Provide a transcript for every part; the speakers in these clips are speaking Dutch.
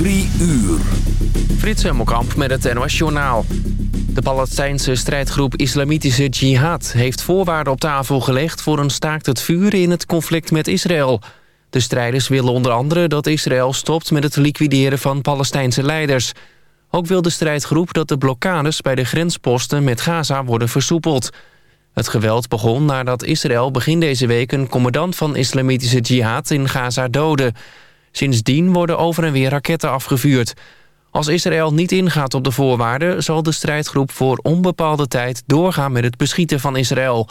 Drie uur. Frits Hemmelkamp met het NOS Journaal. De Palestijnse strijdgroep Islamitische Jihad heeft voorwaarden op tafel gelegd... voor een staakt het vuren in het conflict met Israël. De strijders willen onder andere dat Israël stopt met het liquideren van Palestijnse leiders. Ook wil de strijdgroep dat de blokkades bij de grensposten met Gaza worden versoepeld. Het geweld begon nadat Israël begin deze week een commandant van Islamitische Jihad in Gaza doodde... Sindsdien worden over en weer raketten afgevuurd. Als Israël niet ingaat op de voorwaarden... zal de strijdgroep voor onbepaalde tijd doorgaan met het beschieten van Israël.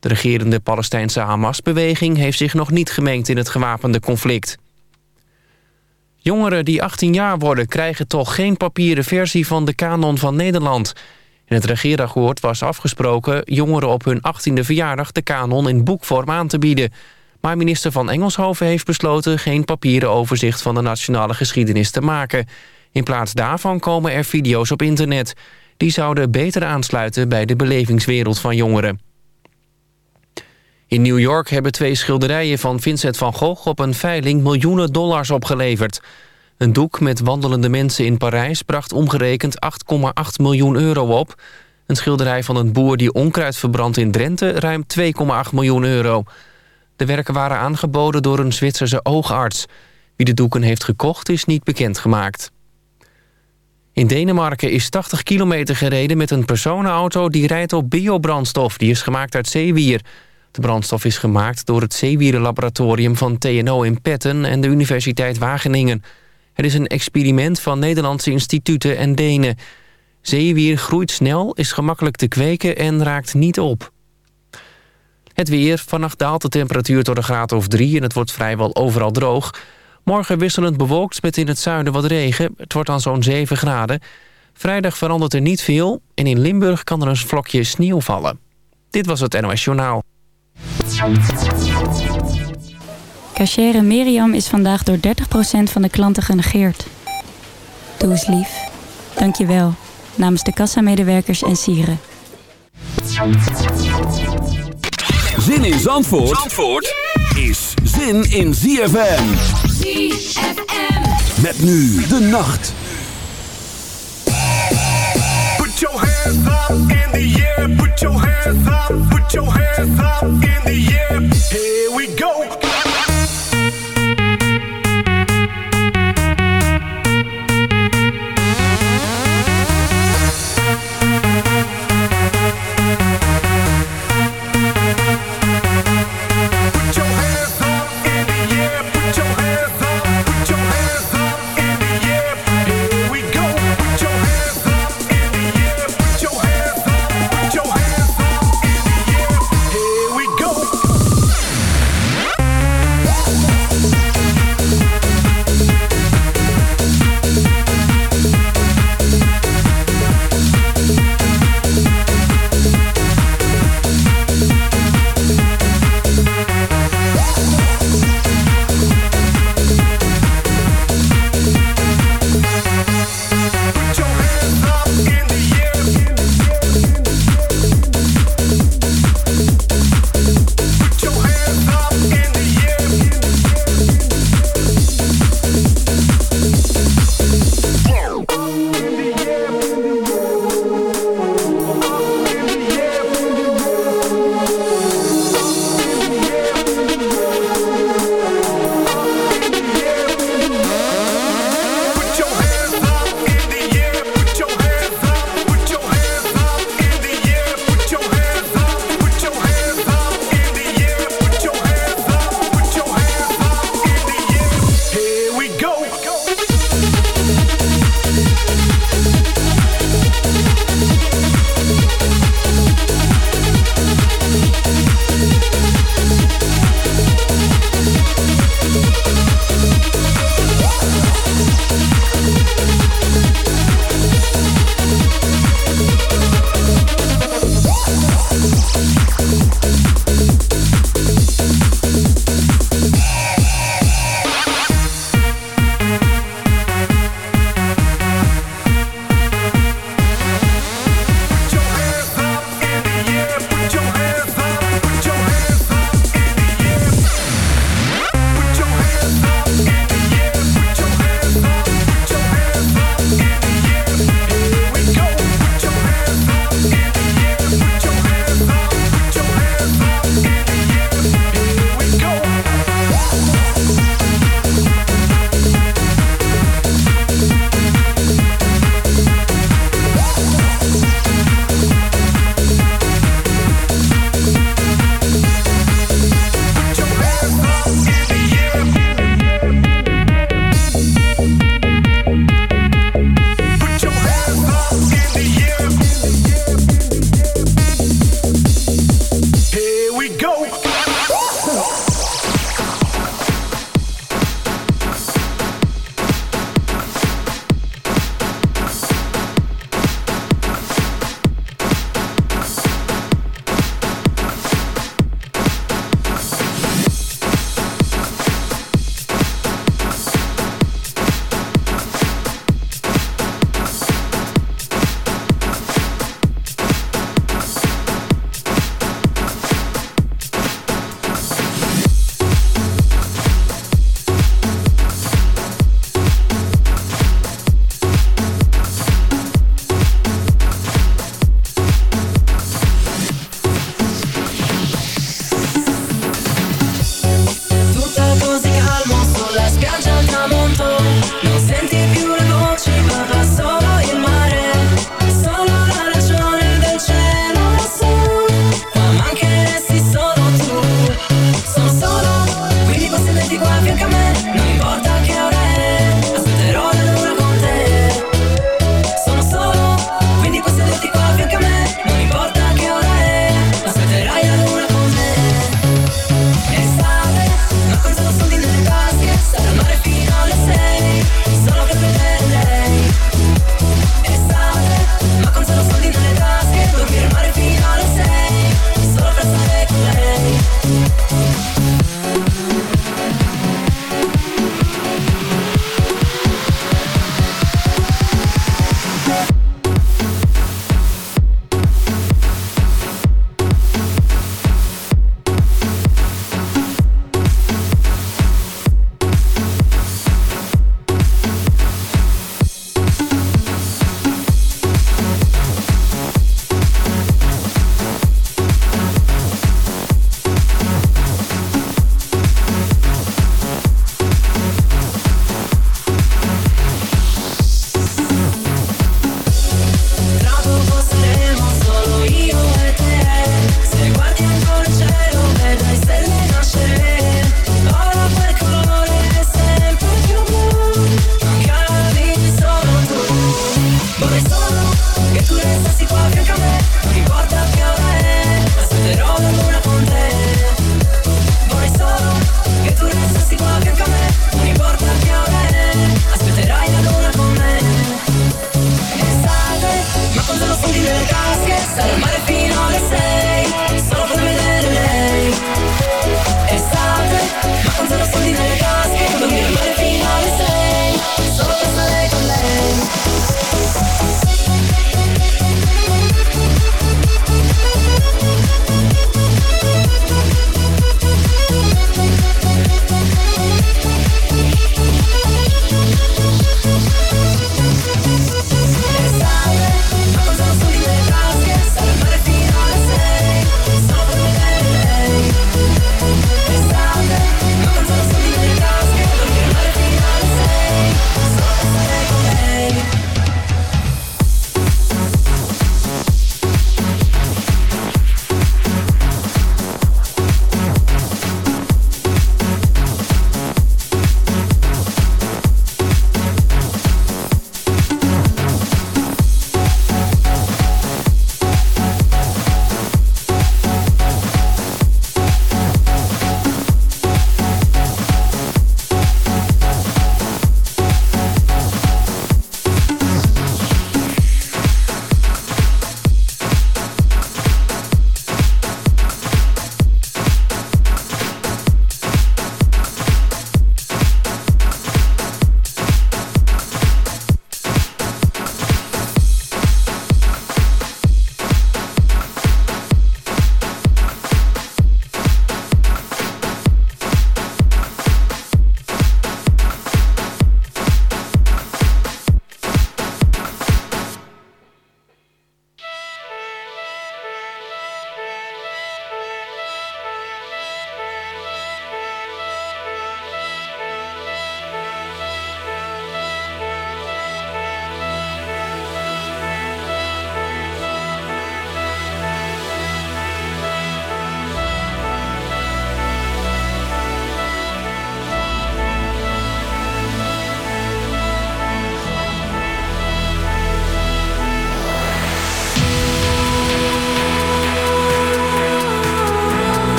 De regerende Palestijnse Hamas-beweging... heeft zich nog niet gemengd in het gewapende conflict. Jongeren die 18 jaar worden krijgen toch geen papieren versie van de kanon van Nederland. In het regeerakkoord was afgesproken jongeren op hun 18e verjaardag de kanon in boekvorm aan te bieden... Maar minister van Engelshoven heeft besloten... geen papieren overzicht van de nationale geschiedenis te maken. In plaats daarvan komen er video's op internet. Die zouden beter aansluiten bij de belevingswereld van jongeren. In New York hebben twee schilderijen van Vincent van Gogh... op een veiling miljoenen dollars opgeleverd. Een doek met wandelende mensen in Parijs... bracht omgerekend 8,8 miljoen euro op. Een schilderij van een boer die onkruid verbrandt in Drenthe... ruim 2,8 miljoen euro... De werken waren aangeboden door een Zwitserse oogarts. Wie de doeken heeft gekocht is niet bekendgemaakt. In Denemarken is 80 kilometer gereden met een personenauto... die rijdt op biobrandstof, die is gemaakt uit zeewier. De brandstof is gemaakt door het zeewierenlaboratorium van TNO in Petten... en de Universiteit Wageningen. Het is een experiment van Nederlandse instituten en Denen. Zeewier groeit snel, is gemakkelijk te kweken en raakt niet op. Het weer. Vannacht daalt de temperatuur tot een graad of drie... en het wordt vrijwel overal droog. Morgen wisselend bewolkt met in het zuiden wat regen. Het wordt dan zo'n 7 graden. Vrijdag verandert er niet veel... en in Limburg kan er een vlokje sneeuw vallen. Dit was het NOS Journaal. Cachere Miriam is vandaag door 30% van de klanten genegeerd. Doe eens lief. Dank je wel. Namens de kassamedewerkers en sieren. Zin in Zandvoort, Zandvoort is zin in ZFM. ZFM. Met nu de nacht. Put your hands up in the air. Put your hands up. Put your hands up in the air. Here we go.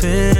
feel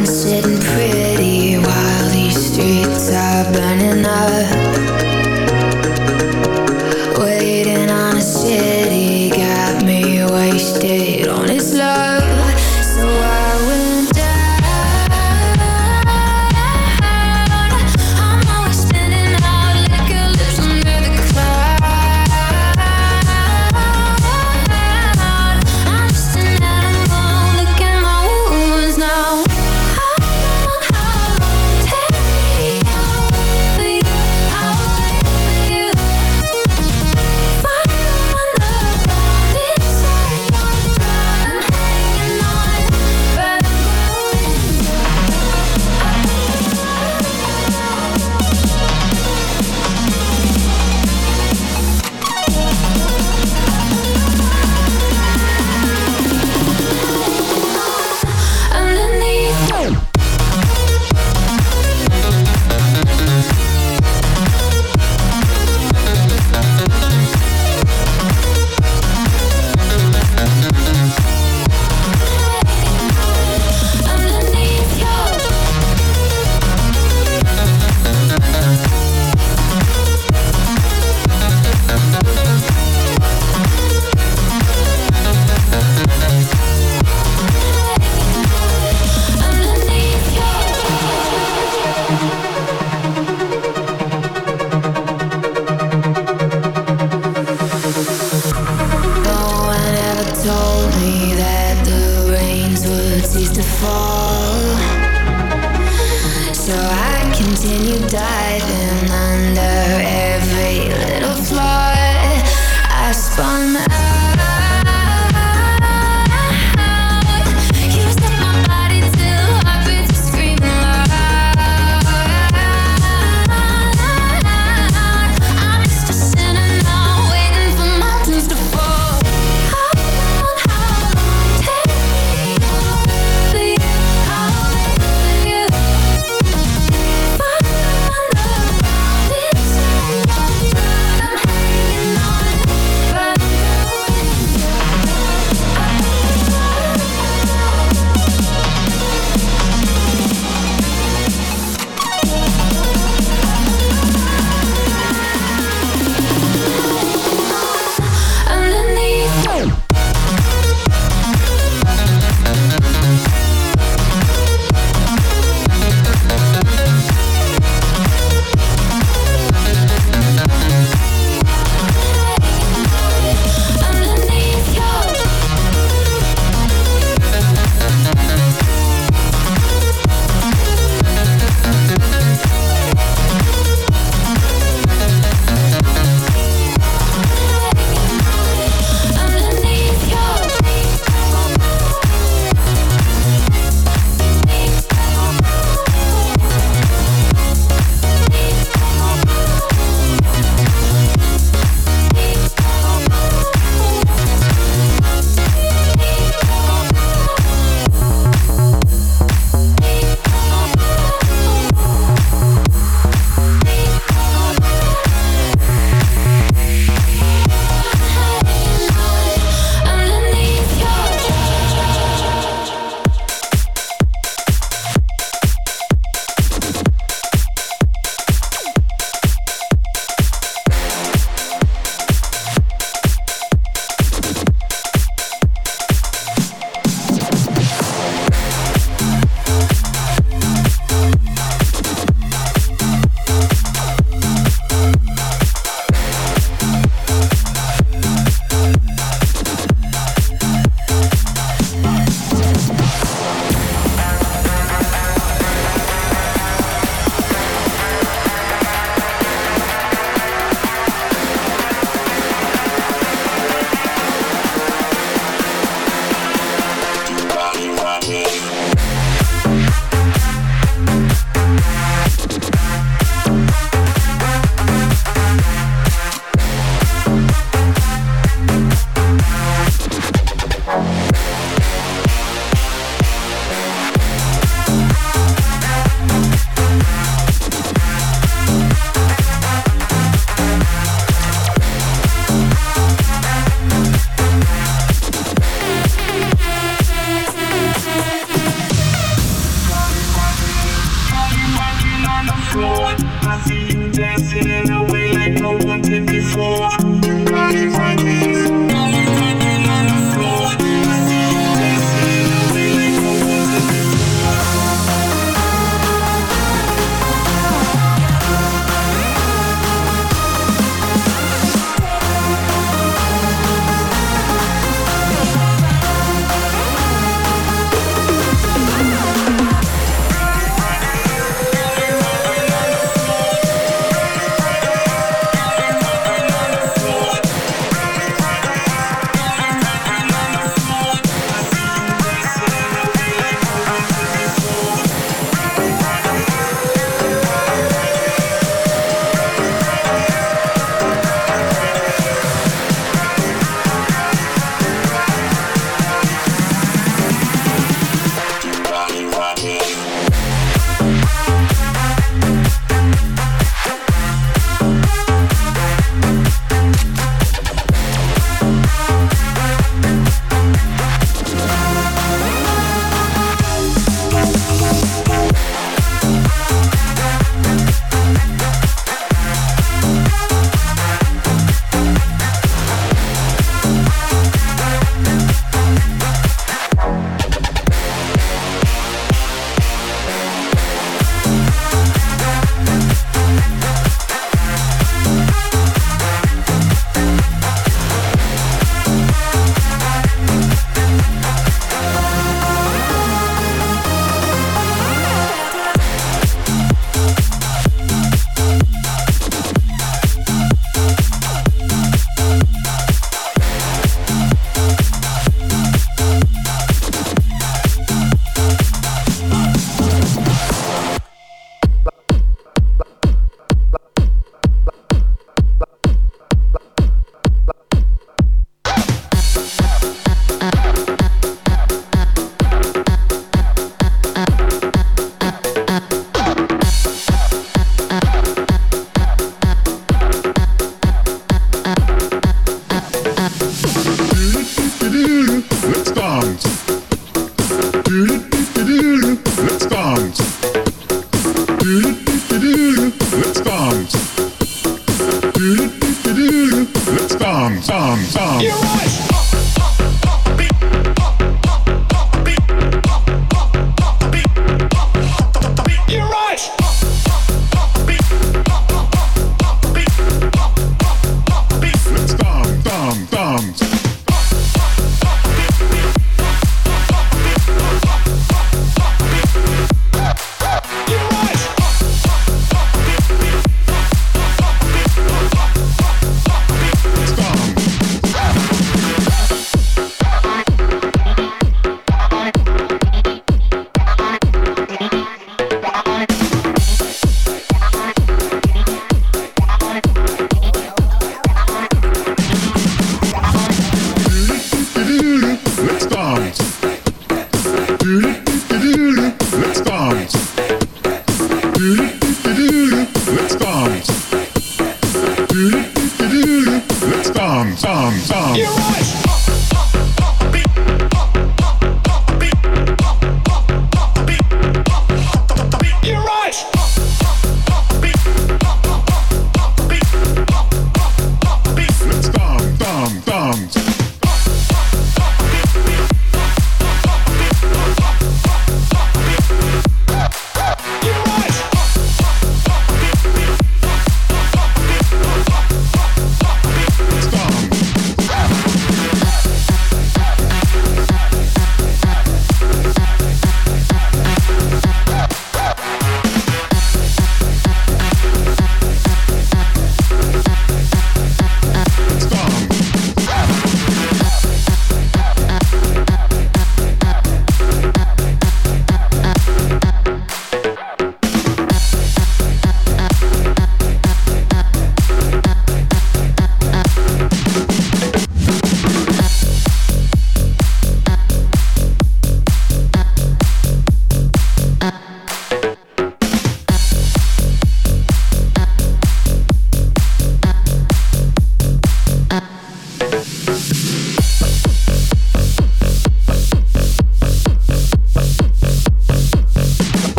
been sitting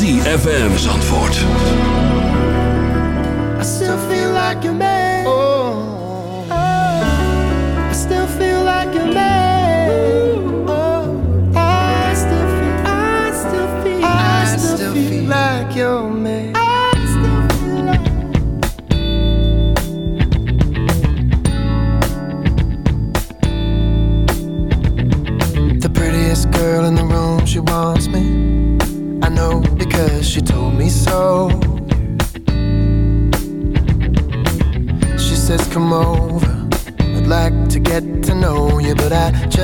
ZFM. Zandvoort.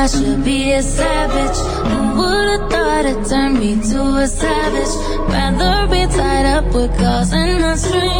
I should be a savage. Who would've thought it turned me to a savage? Rather be tied up with calls and the strings.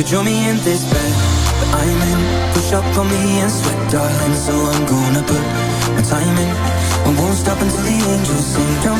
So join me in this bed that I'm in Push up on me and sweat, darling So I'm gonna put my time in. I won't stop until the angels sing.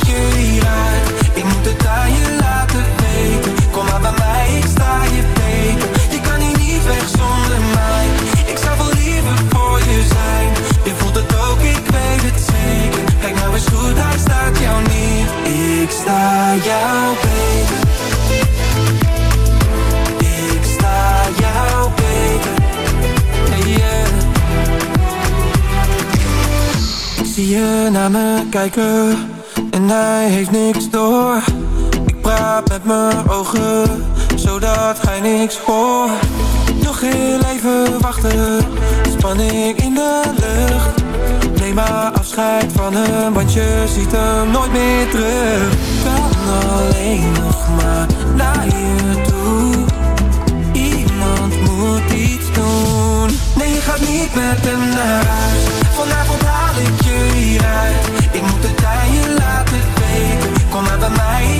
nou eens goed, hij staat jou niet. Ik sta jou beter. Ik sta jou beter. Yeah. Ik zie je naar me kijken en hij heeft niks door. Ik praat met mijn ogen, zodat hij niks hoort. Nog heel even wachten, spanning in de lucht. Neem maar afscheid van hem, want je ziet hem nooit meer terug. Kan alleen nog maar naar je toe. Iemand moet iets doen. Nee, je gaat niet met hem naar huis. Vanavond haal ik je hieruit. Ik moet het aan je laten weten. Kom maar bij mij,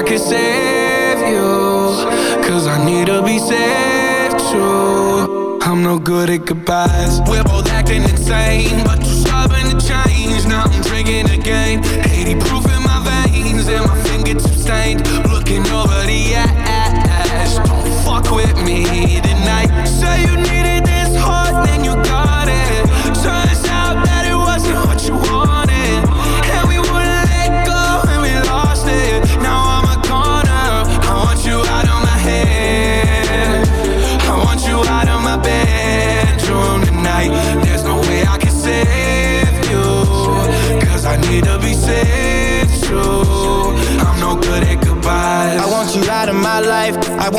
I could save you Cause I need to be saved too. I'm no good at goodbyes. We're both acting insane But you're stubborn to change. Now I'm drinking again. 80 proof in my veins And my fingertips stained. Looking over the ass. Don't fuck with me.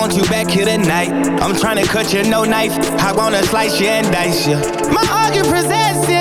want you back here tonight. I'm trying to cut you no knife. I wanna slice you and dice you. My argument possessive.